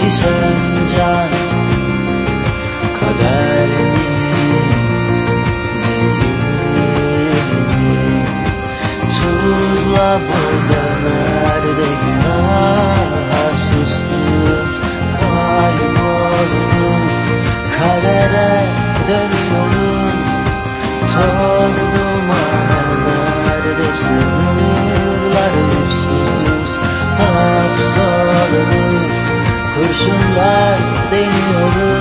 Çekişen can Kader mi Değil mi Tuzla bozanlarda günah? Susuz kaybolduk Kadere dönüyoruz. Toz duman ellerde sınırlar uçsuz Kurşunlar deniyoruz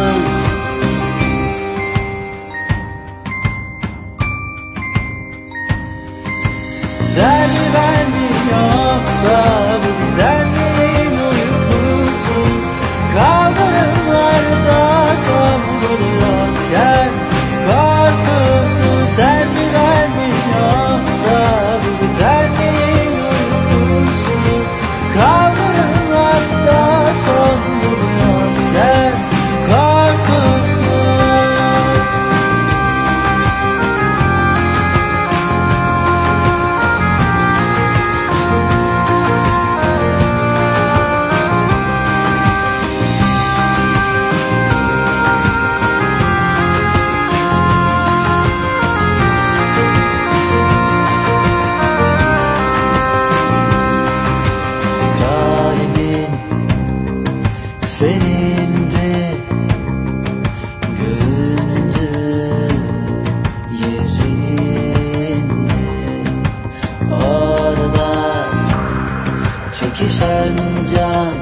senindi Göründü yerinde. Orada çekişen can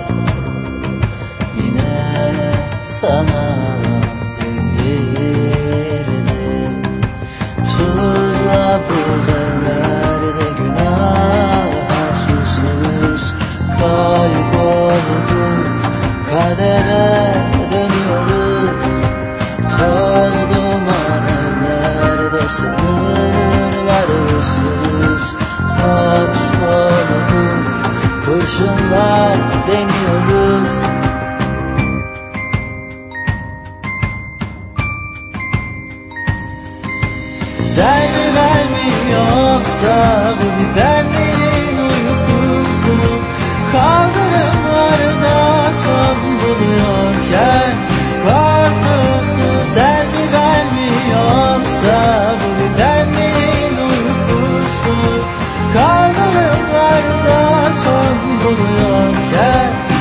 Yine sana delirdi Tuzla buzellerde günah? Susuz kaybolduk Kadere dönüyoruz. Toz duman ellerde sınırlar uçsuz Hapsolduk kurşunlar deniyoruz. Sen mi ben mi yoksa bu bitenlerin son buluyor gel.